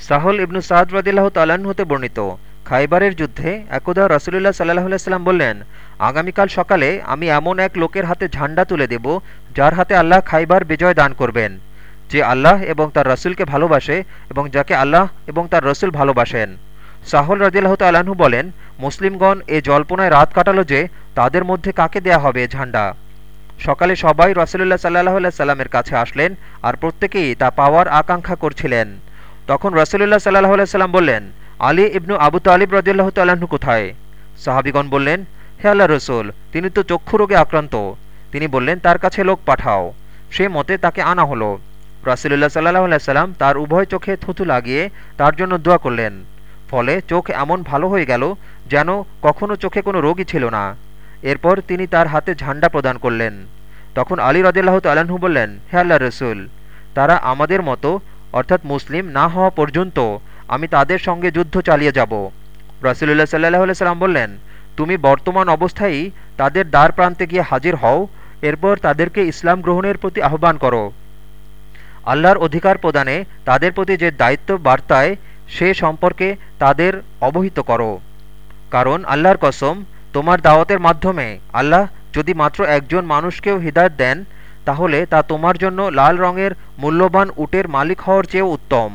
সাহল ইবনু সাদ রদিল্লাহ তাল্লাহ্ন হতে বর্ণিত। খাইবারের যুদ্ধে একদা রসুলুল্লাহ সাল্লাহ সাল্লাম বললেন, আগামীকাল সকালে আমি এমন এক লোকের হাতে ঝান্ডা তুলে দেব, যার হাতে আল্লাহ খাইবার বিজয় দান করবেন। যে আল্লাহ এবং তার রসুলকে ভালোবাসে এবং যাকে আল্লাহ এবং তার রসুল ভালোবাসেন। সাহল রদিল্লাহ তাল্লাহ্ন বলেন, মুসলিমগণ এ জল্পনায় রাত কাটালো যে তাদের মধ্যে কাকে দেয়া হবে ঝান্ডা? সকালে সবাই রসুলুল্লাহ সাল্লাহ সাল্লামের কাছে আসলেন আর প্রত্যেকেই তা পাওয়ার আকাঙ্ক্ষা করছিলেন। তখন রসুলুল্লাহ সাল্লাহ সাল্লাম বললেন, আলী ইবনু আবু তালিব রদিল্লাহ তাল্লাহ্ন কোথায়? সাহাবিগণ বললেন, হে আল্লাহ রসুল, তিনি তো চক্ষু রোগে আক্রান্ত। তিনি বললেন, তার কাছে লোক পাঠাও। সে মতে তাকে আনা হলো। রাসুলুল্লাহ সাল্লাহ সাল্লাম তার উভয় চোখে থুথু লাগিয়ে তার জন্য দোয়া করলেন। ফলে চোখ এমন ভালো হয়ে গেল যেন কখনো চোখে কোনো রোগই ছিল না। এরপর তিনি তার হাতে ঝান্ডা প্রদান করলেন। তখন আলী রদিল্লাহ তাল্লাহ্ন বললেন, হে আল্লাহ রসুল, তারা আমাদের মতো অর্থাৎ মুসলিম না হওয়া পর্যন্ত আমি তাদের সঙ্গে যুদ্ধ চালিয়ে যাব। রসুল্লাহ সাল্লাহ সাল্লাম বললেন, তুমি বর্তমান অবস্থায় তাদের দ্বার প্রান্তে গিয়ে হাজির হও, এরপর তাদেরকে ইসলাম গ্রহণের প্রতি আহ্বান করো। আল্লাহর অধিকার প্রদানে তাদের প্রতি যে দায়িত্ব বার্তায়, সে সম্পর্কে তাদের অবহিত করো। কারণ আল্লাহর কসম, তোমার দাওয়াতের মাধ্যমে আল্লাহ যদি মাত্র একজন মানুষকেও হৃদায়ত দেন তাহলে তা তোমার জন্য লাল রঙের মূল্যবান উটের মালিক হওয়ার চেয়েও উত্তম।